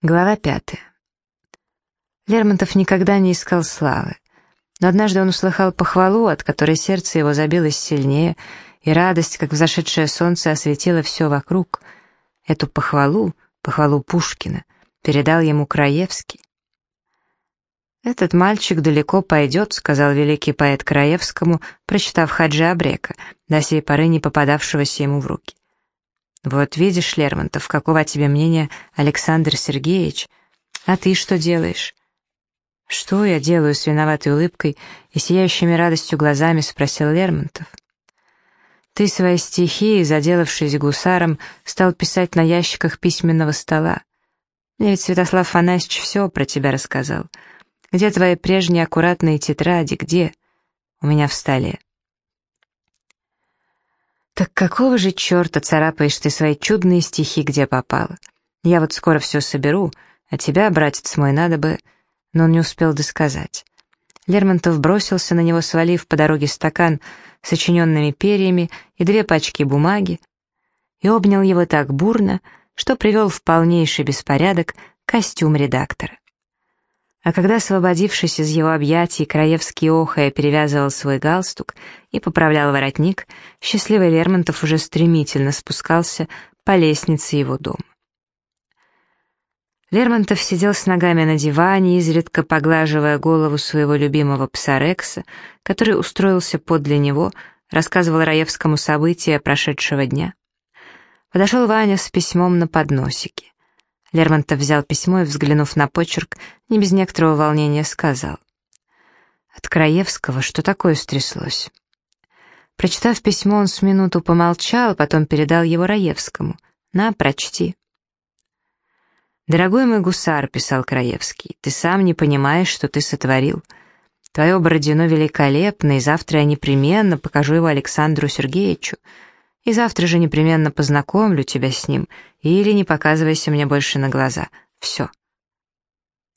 Глава пятая. Лермонтов никогда не искал славы. Но однажды он услыхал похвалу, от которой сердце его забилось сильнее, и радость, как взошедшее солнце, осветила все вокруг. Эту похвалу, похвалу Пушкина, передал ему Краевский. «Этот мальчик далеко пойдет», — сказал великий поэт Краевскому, прочитав Хаджи Абрека, до сей поры не попадавшегося ему в руки. «Вот видишь, Лермонтов, какого тебе мнения Александр Сергеевич? А ты что делаешь?» «Что я делаю с виноватой улыбкой и сияющими радостью глазами?» — спросил Лермонтов. «Ты свои стихи, заделавшись гусаром, стал писать на ящиках письменного стола. Мне ведь Святослав Фанасьевич все про тебя рассказал. Где твои прежние аккуратные тетради, где?» «У меня в столе». «Так какого же черта царапаешь ты свои чудные стихи, где попало? Я вот скоро все соберу, а тебя, братец мой, надо бы...» Но он не успел досказать. Лермонтов бросился на него, свалив по дороге стакан с сочиненными перьями и две пачки бумаги, и обнял его так бурно, что привел в полнейший беспорядок костюм редактора. А когда, освободившись из его объятий, Краевский охая перевязывал свой галстук и поправлял воротник, счастливый Лермонтов уже стремительно спускался по лестнице его дома. Лермонтов сидел с ногами на диване, изредка поглаживая голову своего любимого пса Рекса, который устроился подле него, рассказывал Раевскому события прошедшего дня. Подошел Ваня с письмом на подносике. Лермонтов взял письмо и, взглянув на почерк, не без некоторого волнения сказал. «От Краевского что такое стряслось?» Прочитав письмо, он с минуту помолчал, потом передал его Раевскому. «На, прочти». «Дорогой мой гусар», — писал Краевский, — «ты сам не понимаешь, что ты сотворил. Твое Бородино великолепно, и завтра я непременно покажу его Александру Сергеевичу и завтра же непременно познакомлю тебя с ним, или не показывайся мне больше на глаза. Все».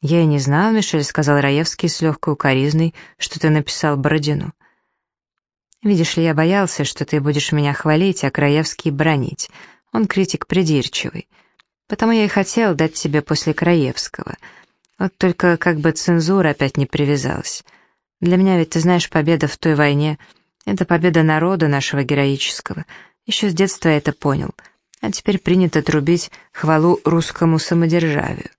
«Я и не знал, Мишель», — сказал Раевский с легкой укоризной, что ты написал Бородину. «Видишь ли, я боялся, что ты будешь меня хвалить, а Краевский бронить. Он критик придирчивый. Потому я и хотел дать тебе после Краевского. Вот только как бы цензура опять не привязалась. Для меня ведь, ты знаешь, победа в той войне — это победа народа нашего героического — еще с детства это понял, а теперь принято трубить хвалу русскому самодержавию.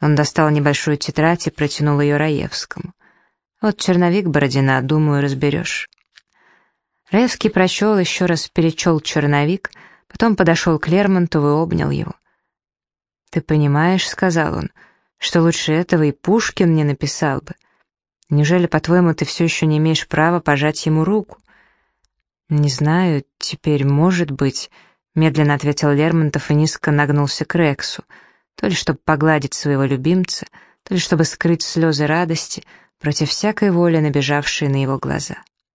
Он достал небольшую тетрадь и протянул ее Раевскому. «Вот черновик Бородина, думаю, разберешь». Раевский прочел, еще раз перечел черновик, потом подошел к Лермонтову и обнял его. «Ты понимаешь, — сказал он, — что лучше этого и Пушкин не написал бы. Неужели, по-твоему, ты все еще не имеешь права пожать ему руку?» «Не знаю, теперь, может быть», — медленно ответил Лермонтов и низко нагнулся к Рексу, то ли чтобы погладить своего любимца, то ли чтобы скрыть слезы радости против всякой воли, набежавшей на его глаза.